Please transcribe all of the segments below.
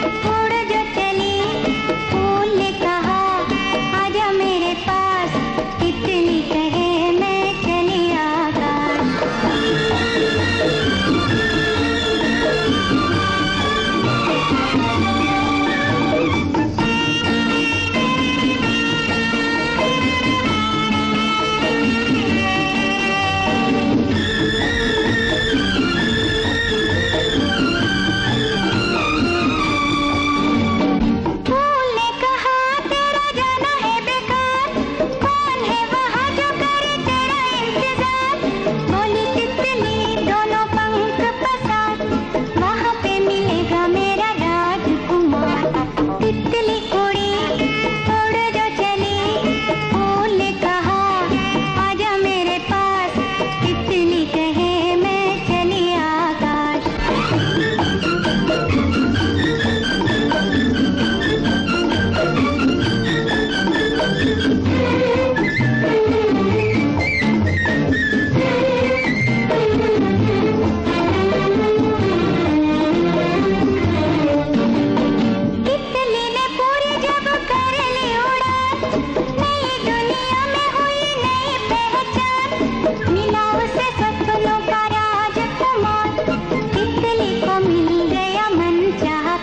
Thank you.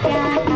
pra.